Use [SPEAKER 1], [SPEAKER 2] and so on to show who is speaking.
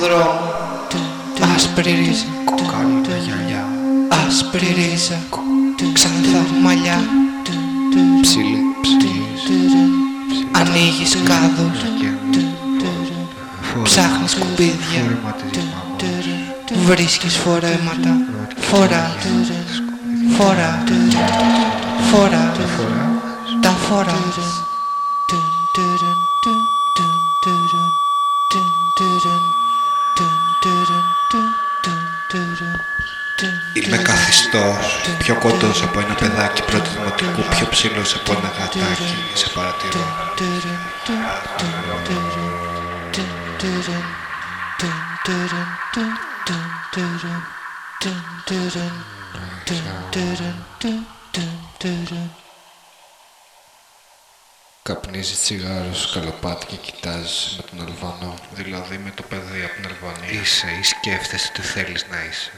[SPEAKER 1] δρόμο Άσπρη ρίζα
[SPEAKER 2] Κοκάλινα γυαλιά.
[SPEAKER 1] Άσπρη ρίζα Ξανθά μαλλιά.
[SPEAKER 2] Ψήλε, ψήλες
[SPEAKER 1] Ανοίγεις κάδους. Ψάχνεις σκουπίδια
[SPEAKER 2] Φόρεμα της μάμας
[SPEAKER 1] Βρίσκεις φορέματα. Φορά. Φορά. Φοράς. Τα φοράς
[SPEAKER 2] Είμαι καθιστός, πιο κοντός από ένα παιδάκι πρώτου δημοτικού, πιο ψηλός από ένα γατάκι, σε παρατηρώ. Καπνίζει τσιγάρο στο σκαλοπάτι και κοιτάζει με τον Αλβανό. Δηλαδή με το παιδί από την Αλβανία. Είσαι ή σκέφτεσαι τι θέλεις να είσαι.